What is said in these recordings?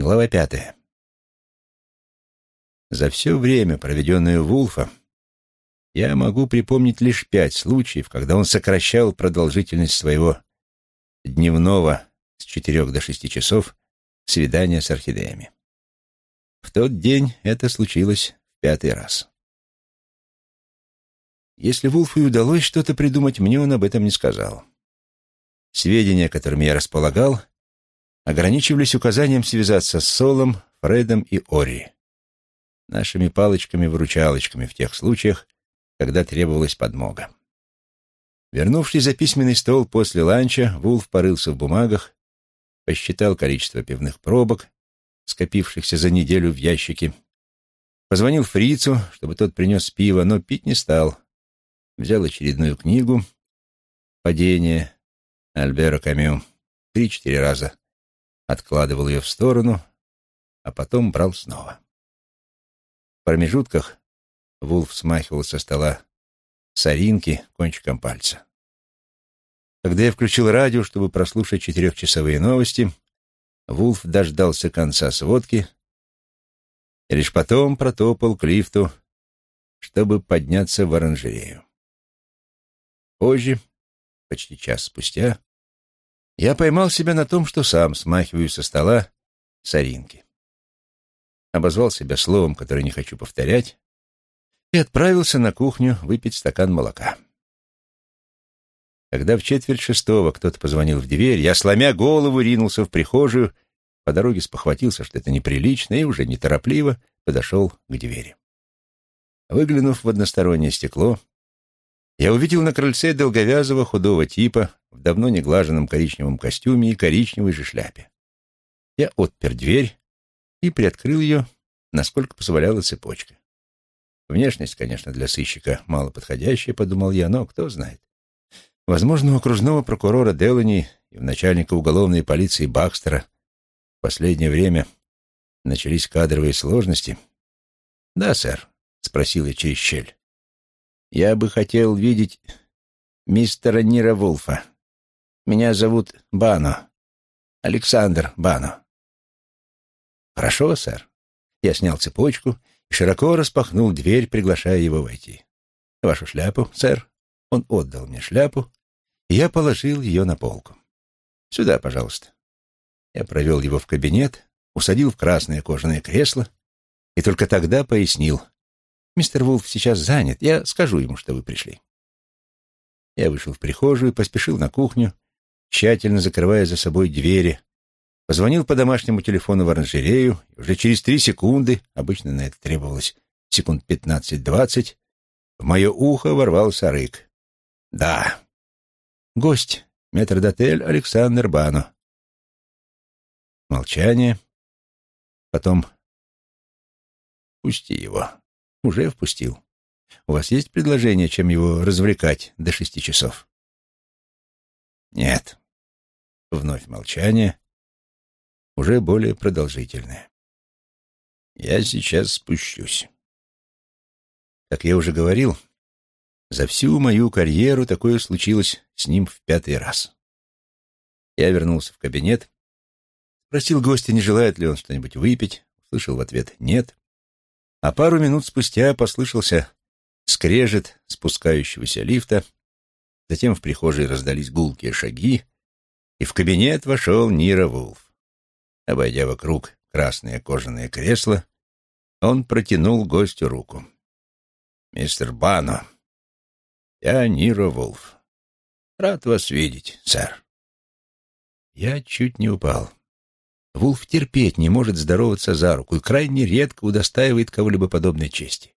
Глава пятая. За все время, проведенное Вулфа, я могу припомнить лишь пять случаев, когда он сокращал продолжительность своего дневного с четырех до шести часов свидания с орхидеями. В тот день это случилось в пятый раз. Если Вулфу и удалось что-то придумать, мне он об этом не сказал. Сведения, которыми я располагал, ограничивались указанием связаться с Солом, Фредом и Ори, нашими палочками-выручалочками в тех случаях, когда требовалась подмога. Вернувшись за письменный стол после ланча, Вулф порылся в бумагах, посчитал количество пивных пробок, скопившихся за неделю в ящике, позвонил фрицу, чтобы тот принес пиво, но пить не стал. Взял очередную книгу «Падение» Альбера Камю три-четыре раза откладывал ее в сторону, а потом брал снова. В промежутках Вулф смахивал со стола соринки кончиком пальца. Когда я включил радио, чтобы прослушать четырехчасовые новости, Вулф дождался конца сводки и лишь потом протопал к лифту, чтобы подняться в оранжерею. Позже, почти час спустя, я поймал себя на том, что сам смахиваю со стола соринки. Обозвал себя словом, которое не хочу повторять, и отправился на кухню выпить стакан молока. Когда в четверть шестого кто-то позвонил в дверь, я, сломя голову, ринулся в прихожую, по дороге спохватился, что это неприлично, и уже неторопливо подошел к двери. Выглянув в одностороннее стекло, я увидел на крыльце долговязого худого типа в давно неглаженном коричневом костюме и коричневой же шляпе. Я отпер дверь и приоткрыл ее, насколько позволяла цепочка. Внешность, конечно, для сыщика мало подходящая, подумал я, но кто знает. Возможно, у окружного прокурора Делани и у начальника уголовной полиции Бакстера в последнее время начались кадровые сложности. «Да, сэр», — спросил я через щель. Я бы хотел видеть мистера Нира Вулфа. Меня зовут Бано. Александр Бано. Хорошо, сэр. Я снял цепочку и широко распахнул дверь, приглашая его войти. Вашу шляпу, сэр. Он отдал мне шляпу, и я положил ее на полку. Сюда, пожалуйста. Я провел его в кабинет, усадил в красное кожаное кресло и только тогда пояснил. Мистер Вулф сейчас занят. Я скажу ему, что вы пришли. Я вышел в прихожую, поспешил на кухню, тщательно закрывая за собой двери, позвонил по домашнему телефону в оранжерею, и уже через три секунды, обычно на это требовалось секунд пятнадцать-двадцать, в мое ухо ворвался рык. «Да». «Гость, метрдотель Александр Бано». Молчание. Потом «Пусти его». Уже впустил. У вас есть предложение, чем его развлекать до шести часов? Нет. Вновь молчание, уже более продолжительное. Я сейчас спущусь. Как я уже говорил, за всю мою карьеру такое случилось с ним в пятый раз. Я вернулся в кабинет, спросил гостя, не желает ли он что-нибудь выпить, услышал в ответ «нет», а пару минут спустя послышался скрежет спускающегося лифта, затем в прихожей раздались гулкие шаги, и в кабинет вошел Нира Вулф. Обойдя вокруг красное кожаное кресло, он протянул гостю руку. «Мистер Бано, я Нира Вулф. Рад вас видеть, сэр». Я чуть не упал. Вулф терпеть не может здороваться за руку и крайне редко удостаивает кого-либо подобной чести.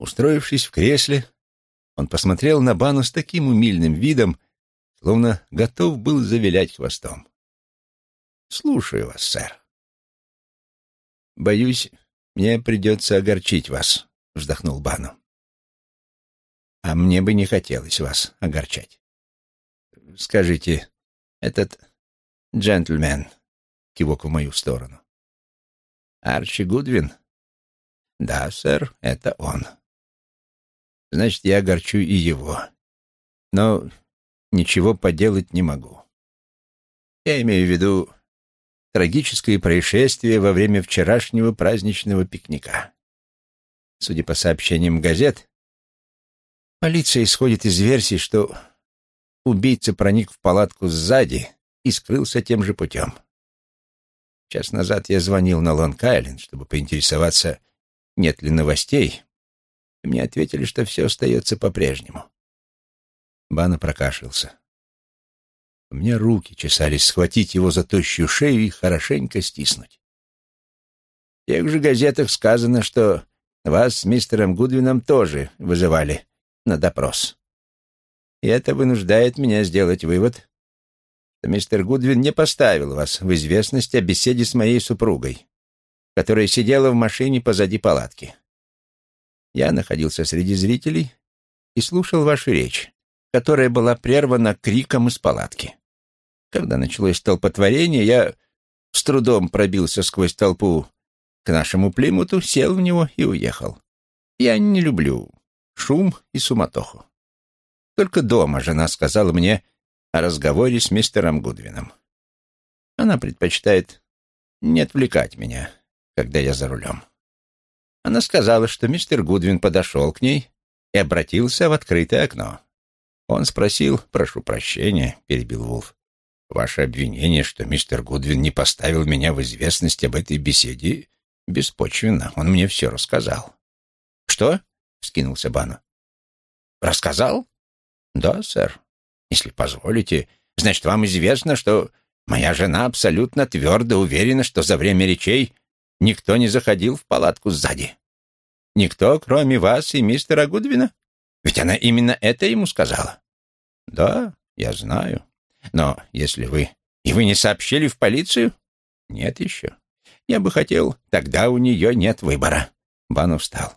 Устроившись в кресле, он посмотрел на Бану с таким умильным видом, словно готов был завилять хвостом. «Слушаю вас, сэр». «Боюсь, мне придется огорчить вас», — вздохнул Бану. «А мне бы не хотелось вас огорчать. Скажите, этот джентльмен кивок в мою сторону. «Арчи Гудвин?» «Да, сэр, это он». «Значит, я огорчу и его. Но ничего поделать не могу. Я имею в виду, трагическое происшествие во время вчерашнего праздничного пикника. Судя по сообщениям газет, полиция исходит из версии, что убийца проник в палатку сзади и скрылся тем же путем. Час назад я звонил на Лонг-Айленд, чтобы поинтересоваться, нет ли новостей, и мне ответили, что все остается по-прежнему. Бана прокашлялся. У меня руки чесались схватить его за тощую шею и хорошенько стиснуть. В тех же газетах сказано, что вас с мистером Гудвином тоже вызывали на допрос. И это вынуждает меня сделать вывод, что мистер Гудвин не поставил вас в известность о беседе с моей супругой, которая сидела в машине позади палатки. Я находился среди зрителей и слушал вашу речь, которая была прервана криком из палатки. Когда началось столпотворение, я с трудом пробился сквозь толпу к нашему Плимуту, сел в него и уехал. Я не люблю шум и суматоху. Только дома жена сказала мне о разговоре с мистером Гудвином. Она предпочитает не отвлекать меня, когда я за рулем. Она сказала, что мистер Гудвин подошел к ней и обратился в открытое окно. Он спросил, прошу прощения, перебил Вулф, ваше обвинение, что мистер Гудвин не поставил меня в известность об этой беседе, беспочвенно. Он мне все рассказал. Что? Вскинулся Бану. Рассказал? Да, сэр. Если позволите, значит, вам известно, что моя жена абсолютно твердо уверена, что за время речей никто не заходил в палатку сзади. Никто, кроме вас и мистера Гудвина? Ведь она именно это ему сказала. Да, я знаю. Но если вы... И вы не сообщили в полицию? Нет еще. Я бы хотел... Тогда у нее нет выбора. Бану встал.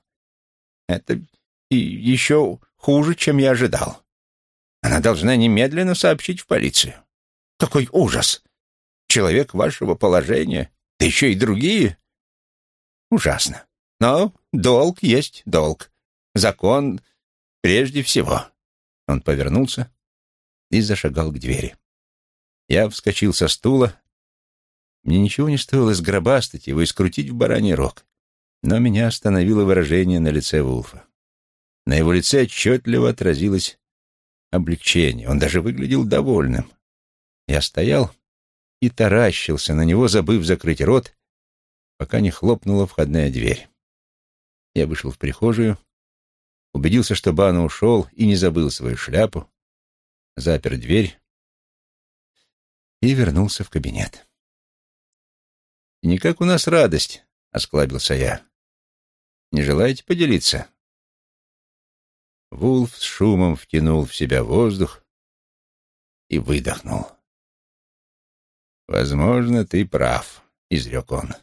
Это и еще хуже, чем я ожидал. Она должна немедленно сообщить в полицию. Какой ужас! Человек вашего положения, да еще и другие. Ужасно. Но долг есть долг. Закон Прежде всего. Он повернулся и зашагал к двери. Я вскочил со стула. Мне ничего не стоило сгробастать его и скрутить в бараний рог. Но меня остановило выражение на лице Вулфа. На его лице отчетливо отразилось облегчение. Он даже выглядел довольным. Я стоял и таращился на него, забыв закрыть рот, пока не хлопнула входная дверь. Я вышел в прихожую, убедился, что Бана ушел и не забыл свою шляпу, запер дверь и вернулся в кабинет. «Не как у нас радость», — осклабился я. «Не желаете поделиться?» Вулф с шумом втянул в себя воздух и выдохнул. «Возможно, ты прав», — изрек он.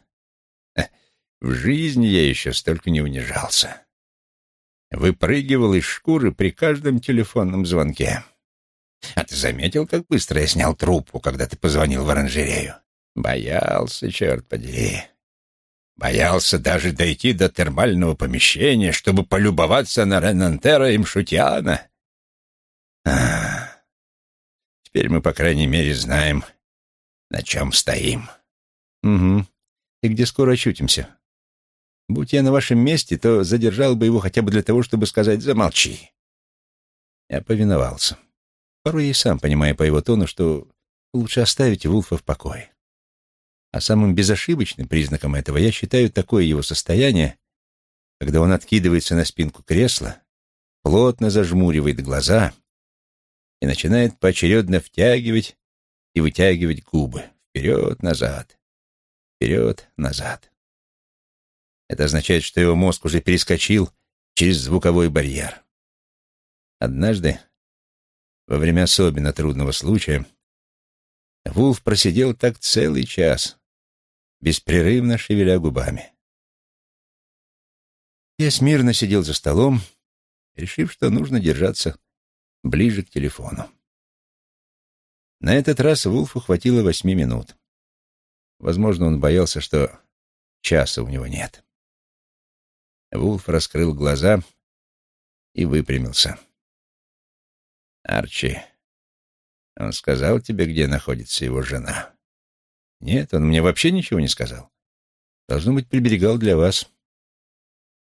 «В жизни я еще столько не унижался выпрыгивал из шкуры при каждом телефонном звонке. А ты заметил, как быстро я снял трубку, когда ты позвонил в оранжерею? Боялся, черт подери. Боялся даже дойти до термального помещения, чтобы полюбоваться на Ренантера и Мшутиана. А, теперь мы, по крайней мере, знаем, на чем стоим. Угу. И где скоро очутимся? Будь я на вашем месте, то задержал бы его хотя бы для того, чтобы сказать «замолчи». Я повиновался. Порой и сам понимаю по его тону, что лучше оставить Вулфа в покое. А самым безошибочным признаком этого я считаю такое его состояние, когда он откидывается на спинку кресла, плотно зажмуривает глаза и начинает поочередно втягивать и вытягивать губы вперед-назад, вперед-назад. Это означает, что его мозг уже перескочил через звуковой барьер. Однажды, во время особенно трудного случая, Вулф просидел так целый час, беспрерывно шевеля губами. Я смирно сидел за столом, решив, что нужно держаться ближе к телефону. На этот раз Вулфу хватило восьми минут. Возможно, он боялся, что часа у него нет. Вулф раскрыл глаза и выпрямился. «Арчи, он сказал тебе, где находится его жена?» Нет, он мне вообще ничего не сказал. Должно быть, приберегал для вас.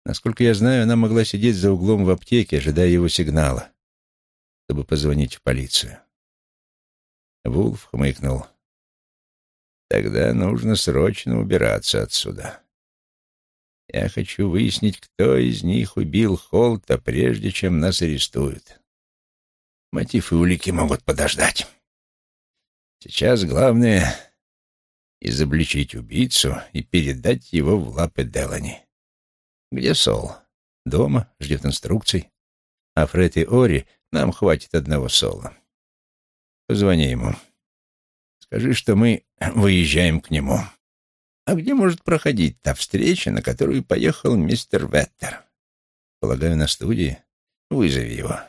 Насколько я знаю, она могла сидеть за углом в аптеке, ожидая его сигнала, чтобы позвонить в полицию. Вулф хмыкнул. Тогда нужно срочно убираться отсюда. Я хочу выяснить, кто из них убил Холта, прежде чем нас арестуют. Мотив и улики могут подождать. Сейчас главное — изобличить убийцу и передать его в лапы Делани. Где Сол? Дома, ждет инструкций. А Фред и Ори нам хватит одного Сола. Позвони ему. Скажи, что мы выезжаем к нему. А где может проходить та встреча, на которую поехал мистер Веттер? Полагаю, на студии. Вызови его.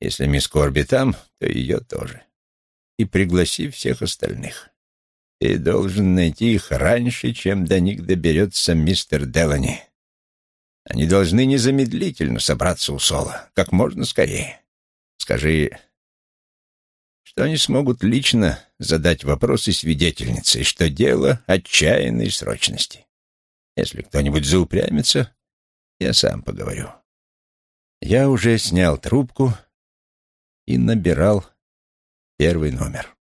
Если мисс Корби там, то ее тоже. И пригласи всех остальных. Ты должен найти их раньше, чем до них доберется мистер Делани. Они должны незамедлительно собраться у Сола, как можно скорее. Скажи, что они смогут лично задать вопросы свидетельнице, и что дело отчаянной срочности. Если кто-нибудь заупрямится, я сам поговорю. Я уже снял трубку и набирал первый номер.